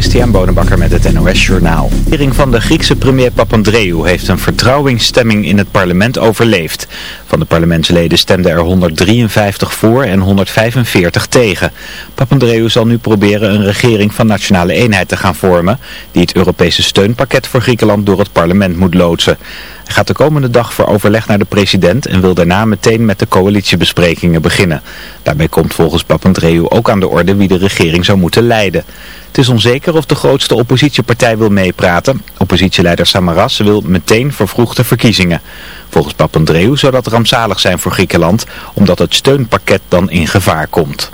Christian Bonenbakker met het NOS Journaal. De regering van de Griekse premier Papandreou heeft een vertrouwingsstemming in het parlement overleefd. Van de parlementsleden stemden er 153 voor en 145 tegen. Papandreou zal nu proberen een regering van nationale eenheid te gaan vormen... die het Europese steunpakket voor Griekenland door het parlement moet loodsen. Hij gaat de komende dag voor overleg naar de president en wil daarna meteen met de coalitiebesprekingen beginnen. Daarbij komt volgens Papandreou ook aan de orde wie de regering zou moeten leiden. Het is onzeker of de grootste oppositiepartij wil meepraten. Oppositieleider Samaras wil meteen vervroegde verkiezingen. Volgens Papandreou zou dat rampzalig zijn voor Griekenland, omdat het steunpakket dan in gevaar komt.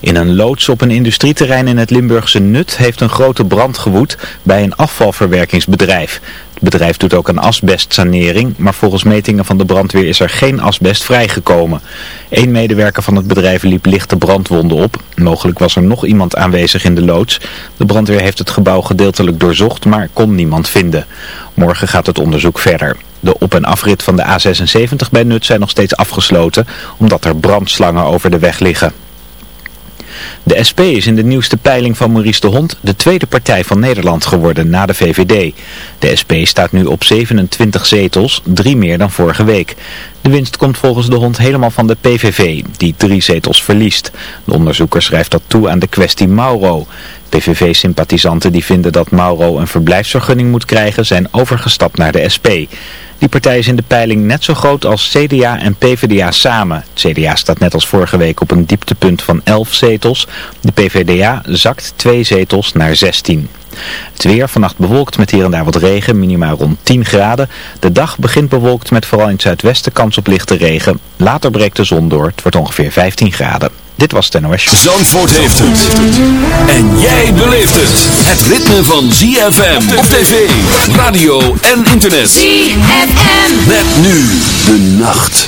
In een loods op een industrieterrein in het Limburgse Nut heeft een grote brand gewoed bij een afvalverwerkingsbedrijf. Het bedrijf doet ook een asbestsanering, maar volgens metingen van de brandweer is er geen asbest vrijgekomen. Eén medewerker van het bedrijf liep lichte brandwonden op. Mogelijk was er nog iemand aanwezig in de loods. De brandweer heeft het gebouw gedeeltelijk doorzocht, maar kon niemand vinden. Morgen gaat het onderzoek verder. De op- en afrit van de A76 bij Nut zijn nog steeds afgesloten, omdat er brandslangen over de weg liggen. De SP is in de nieuwste peiling van Maurice de Hond de tweede partij van Nederland geworden na de VVD. De SP staat nu op 27 zetels, drie meer dan vorige week. De winst komt volgens de Hond helemaal van de PVV, die drie zetels verliest. De onderzoeker schrijft dat toe aan de kwestie Mauro. PVV-sympathisanten die vinden dat Mauro een verblijfsvergunning moet krijgen zijn overgestapt naar de SP. Die partij is in de peiling net zo groot als CDA en PvdA samen. Het CDA staat net als vorige week op een dieptepunt van 11 zetels. De PvdA zakt twee zetels naar 16. Het weer vannacht bewolkt met hier en daar wat regen, minimaal rond 10 graden. De dag begint bewolkt met vooral in het zuidwesten kans op lichte regen. Later breekt de zon door, het wordt ongeveer 15 graden. Dit was het NOS. Zandvoort heeft het. En jij beleeft het. Het ritme van ZFM op tv, radio en internet. ZFM. Met nu de nacht.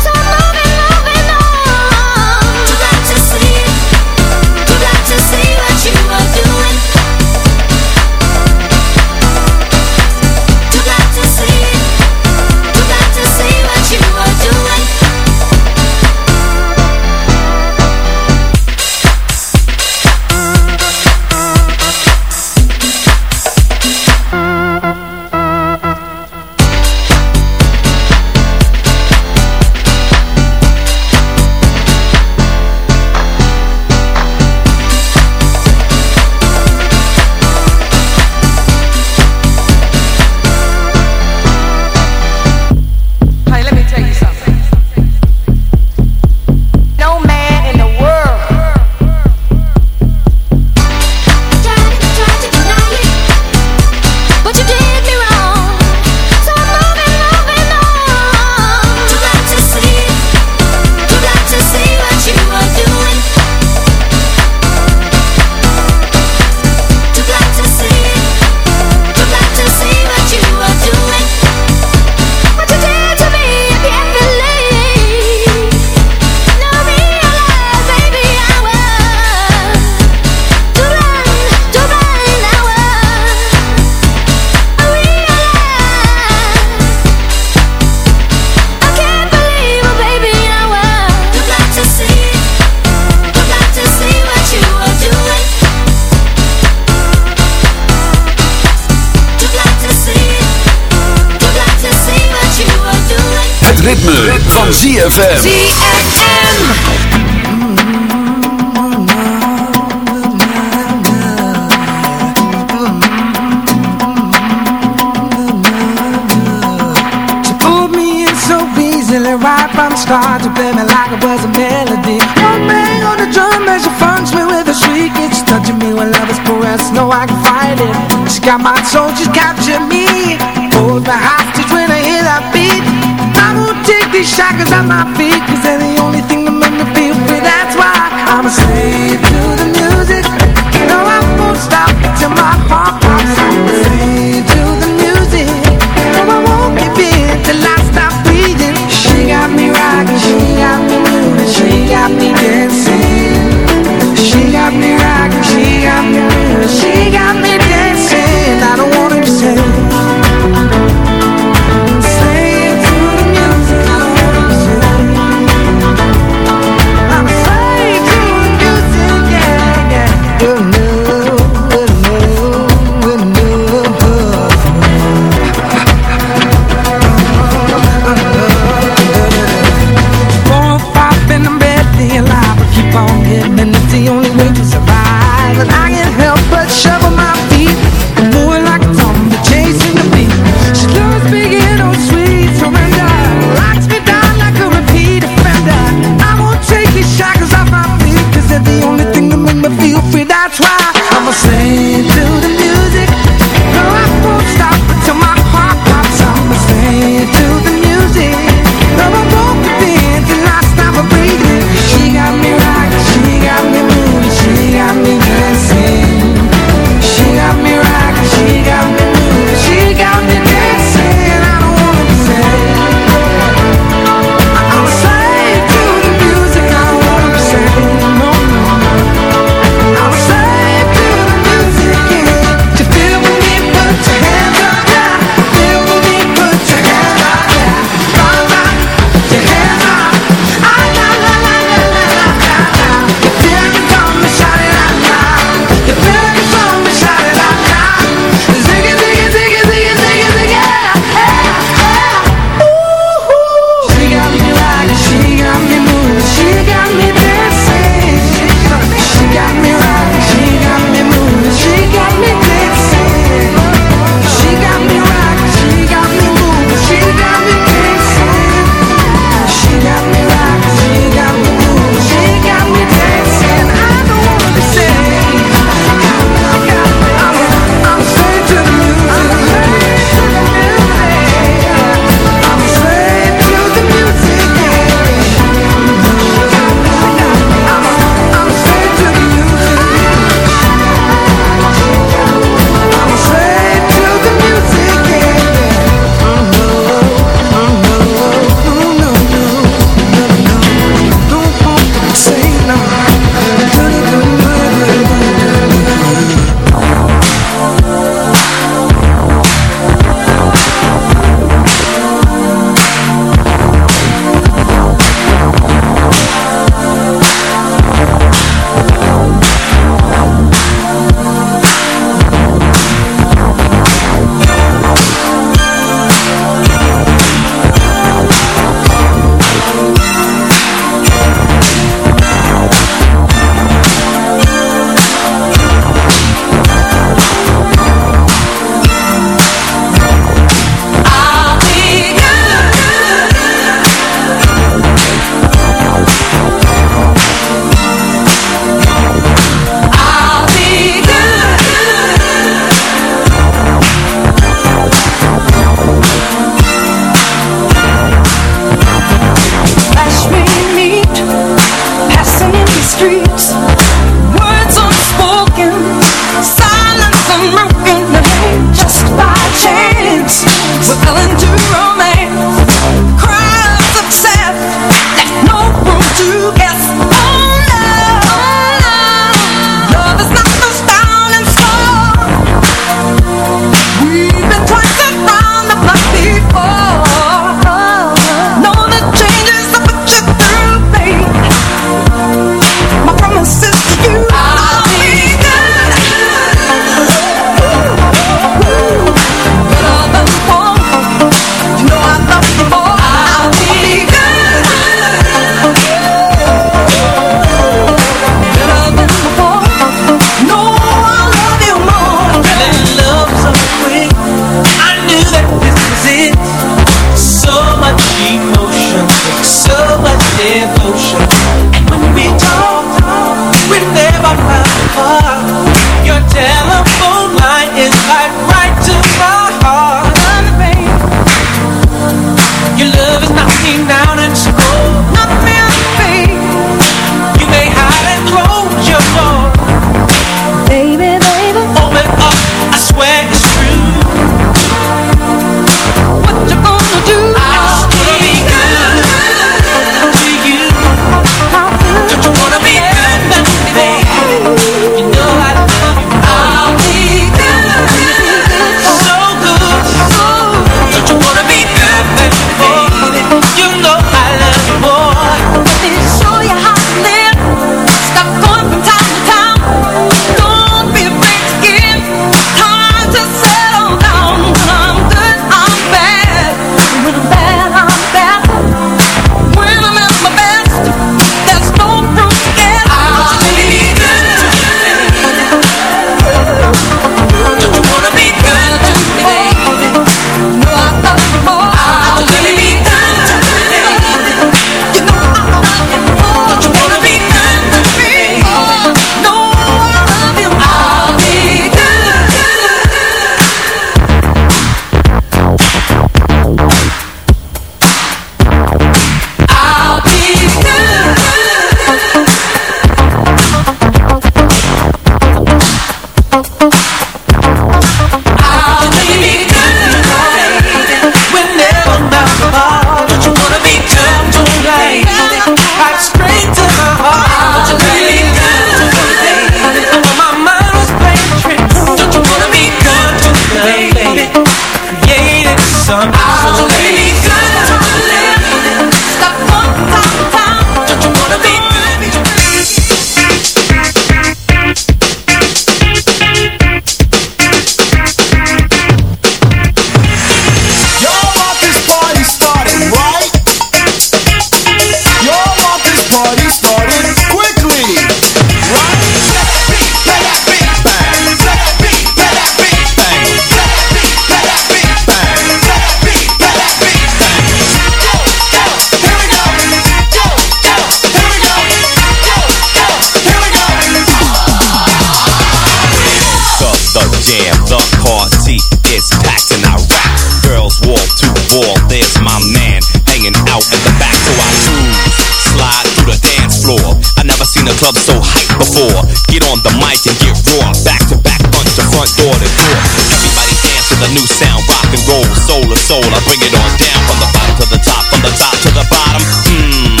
Club so hype before. Get on the mic and get raw. Back to back, punch the front door to door. Everybody dance to the new sound, rock and roll, soul to soul. I bring it on down from the bottom to the top, from the top to the bottom. Mmm,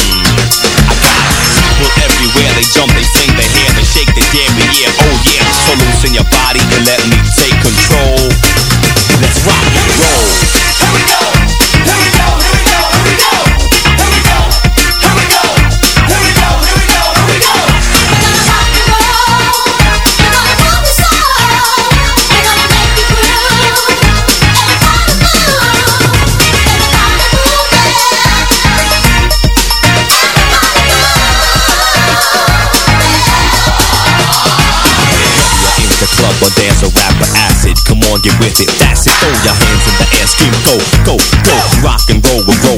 I got people everywhere. They jump, they sing, they hear, they shake, they dare. Yeah, oh yeah. So loosen your go, go. Rock and roll,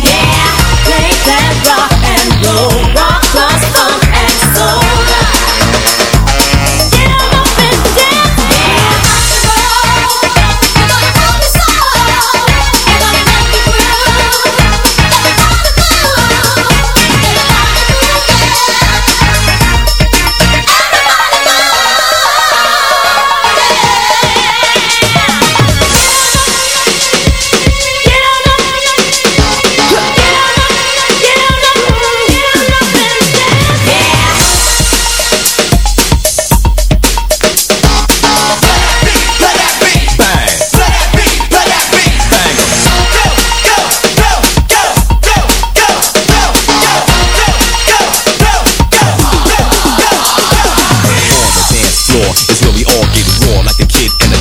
Yeah, play that rock and roll, rock plus funk.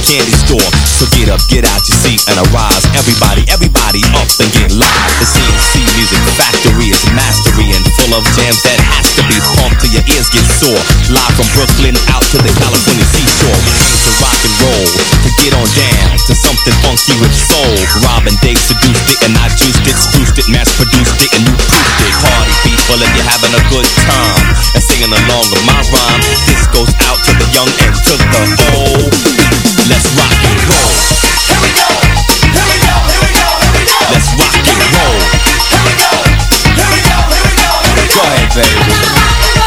Candy store. So get up, get out your seat and arise. Everybody, everybody up and get live. The CNC Music Factory is mastery full of jams that has to be pumped till your ears get sore. Live from Brooklyn out to the California seashore. We to rock and roll, to get on down to something funky with soul. Robin Dave seduced it and I juiced it, spruced it, mass produced it, and you proofed it. Party people if you're having a good time and singing along with my rhyme. This goes out to the young and to the old. Let's rock and roll. Here we go. Go ahead, baby.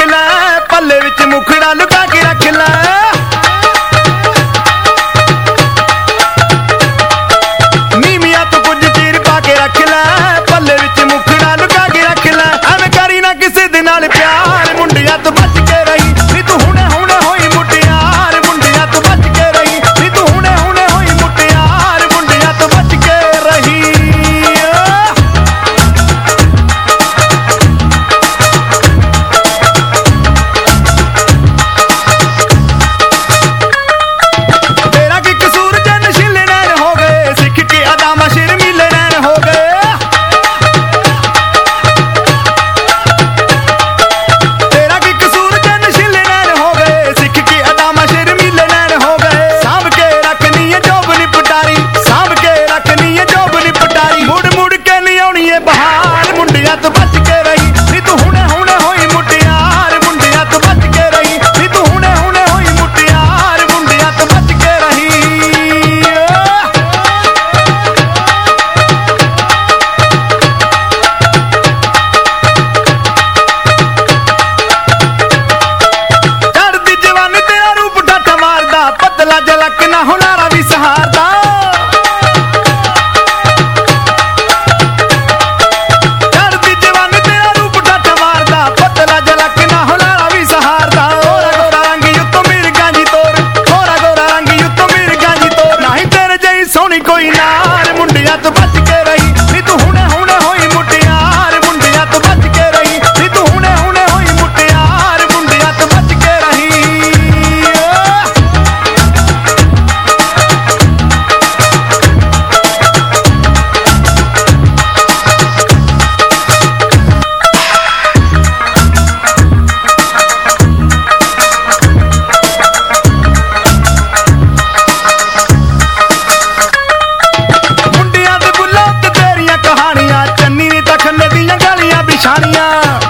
Yeah.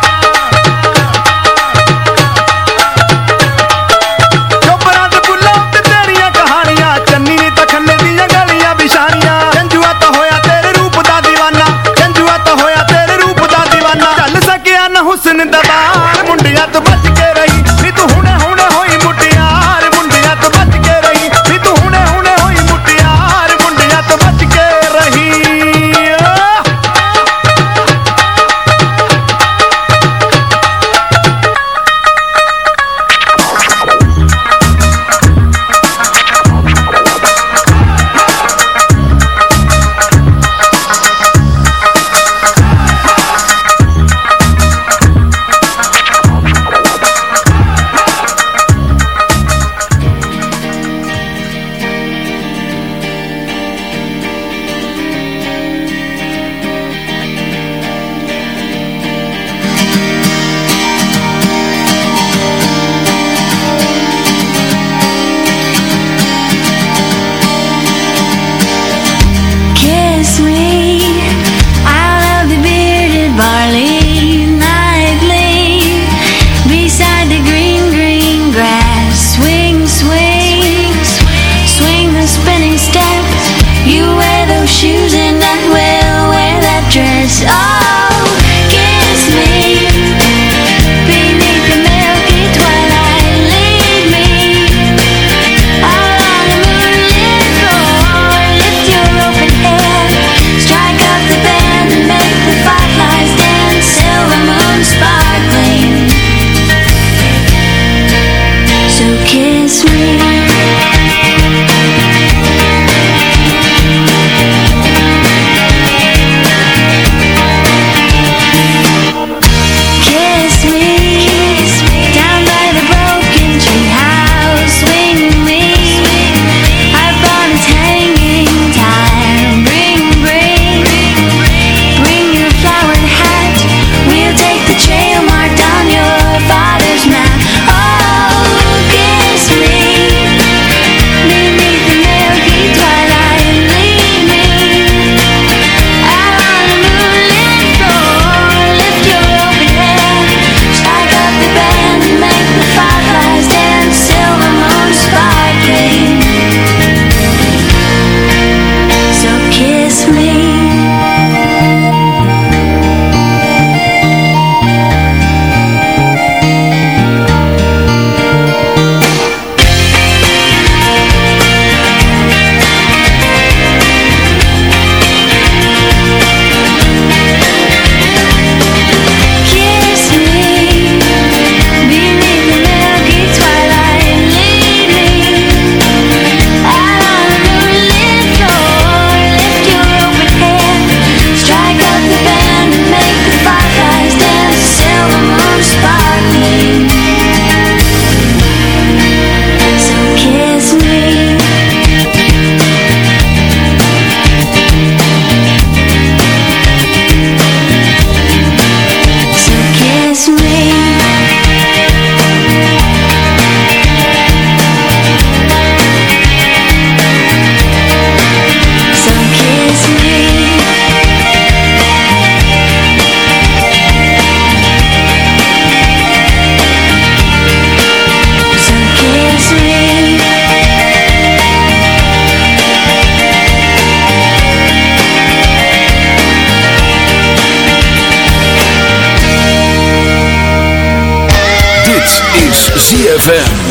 ZFM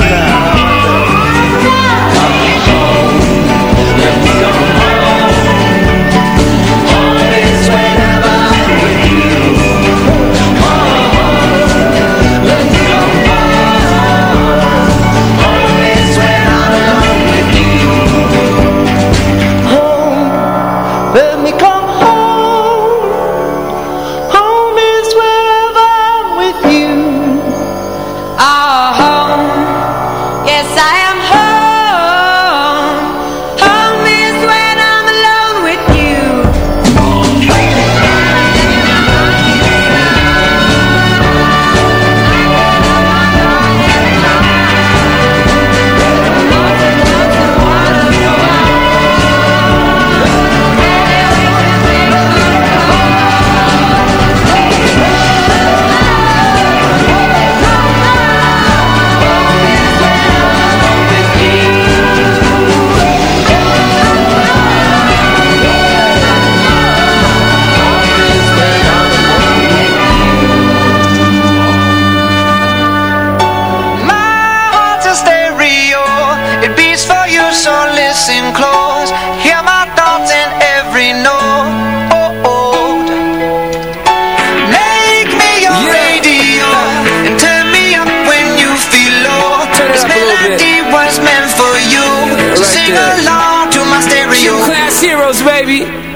baby.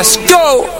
Let's go!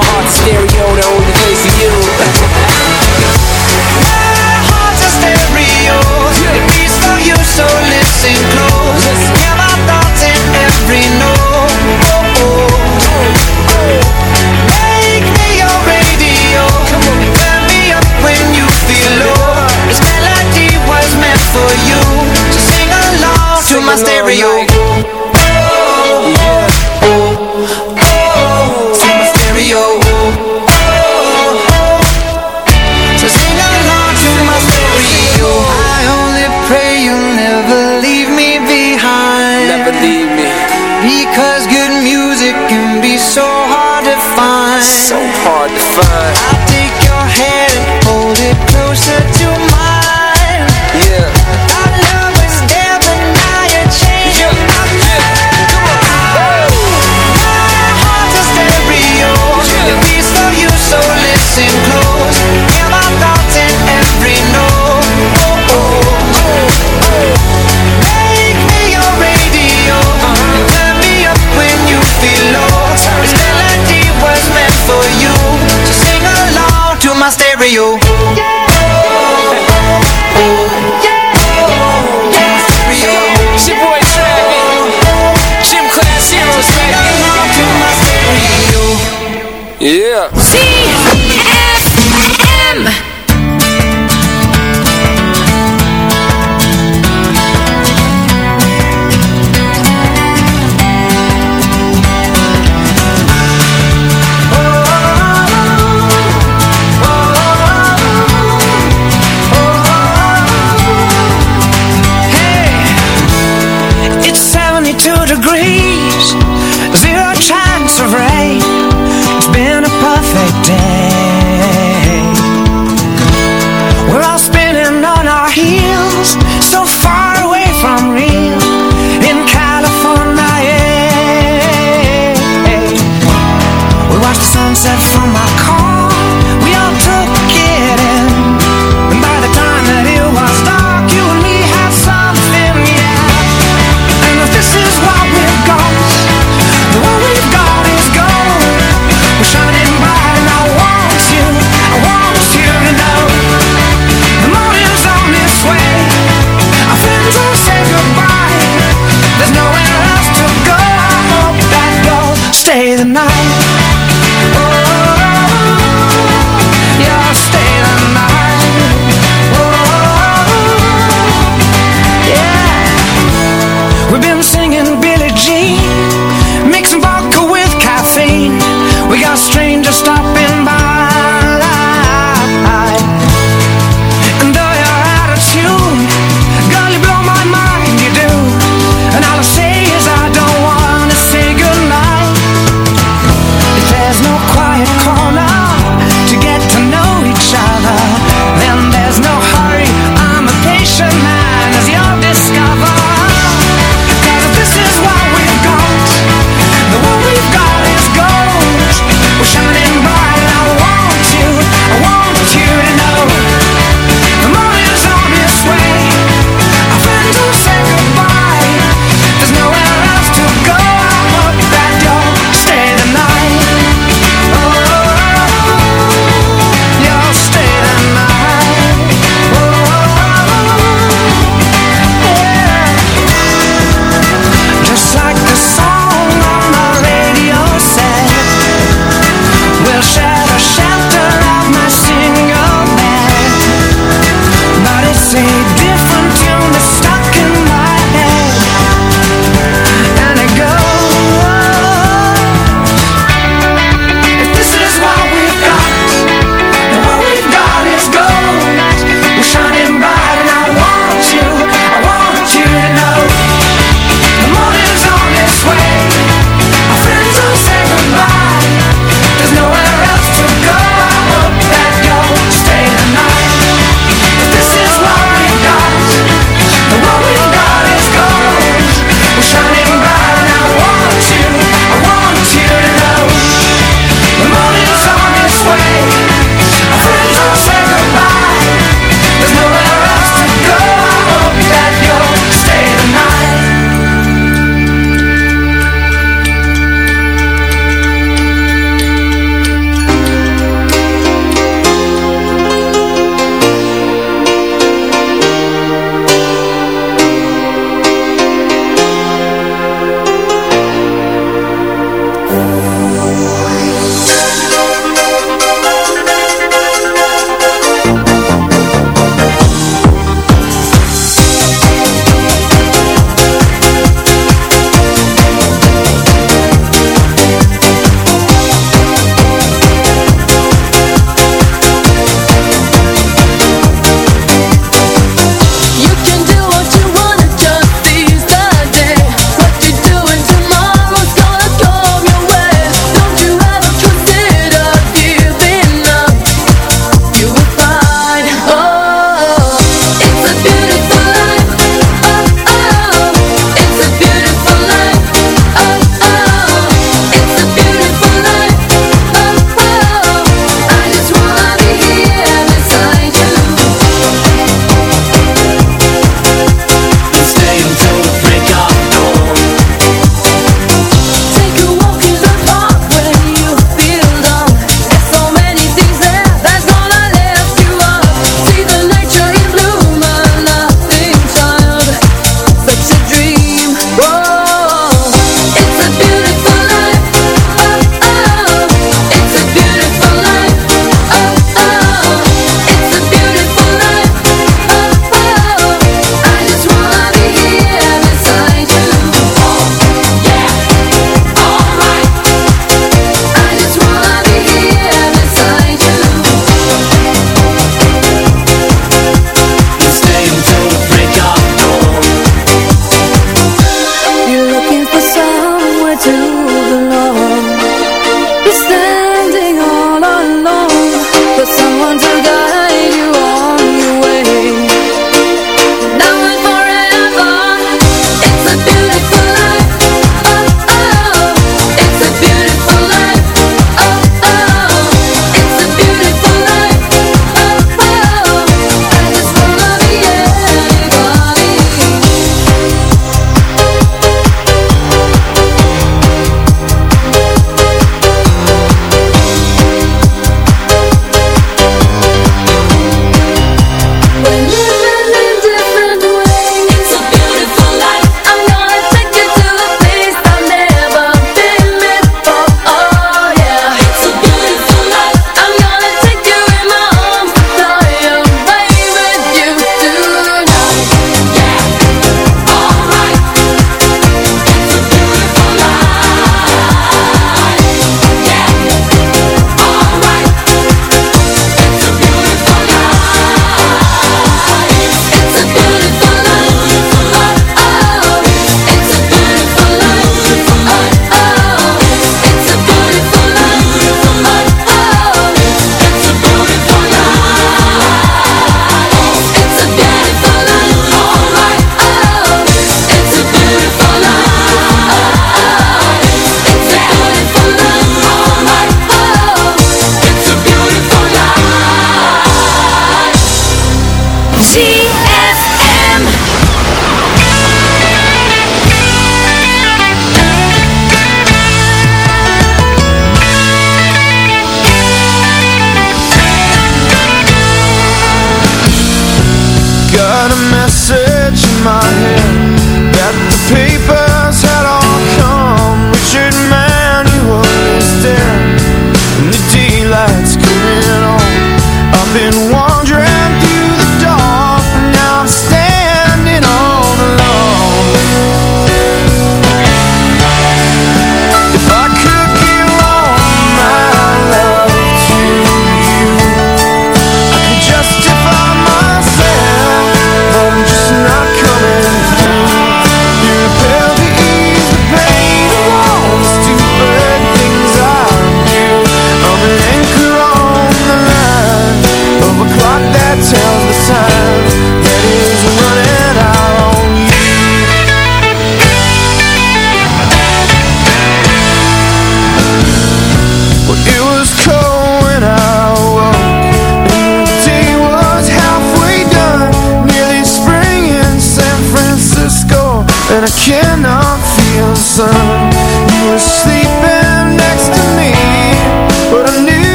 my heart's a stereo, the only place for you. My heart's a stereo. It beats for you, so listen close.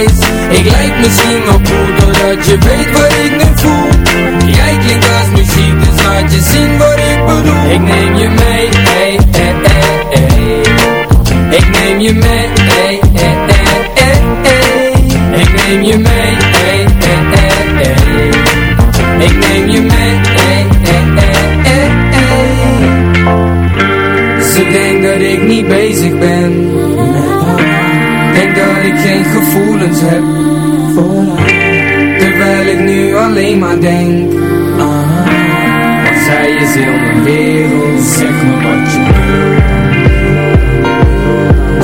Ik lijk misschien wel cool Doordat je weet wat ik nu voel Jij klinkt als muziek Dus laat je zien wat ik bedoel Ik neem je mee hey, hey, hey, hey. Ik neem je mee hey, hey, hey. Ik neem je mee hey. Ik neem je mee hey, hey, hey, hey. Ze denkt dat ik niet bezig ben ik geen gevoelens heb. Voor haar Terwijl ik nu alleen maar denk. Want zij is heel mijn wereld Zeg me wat je wil.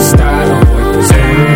Staren word je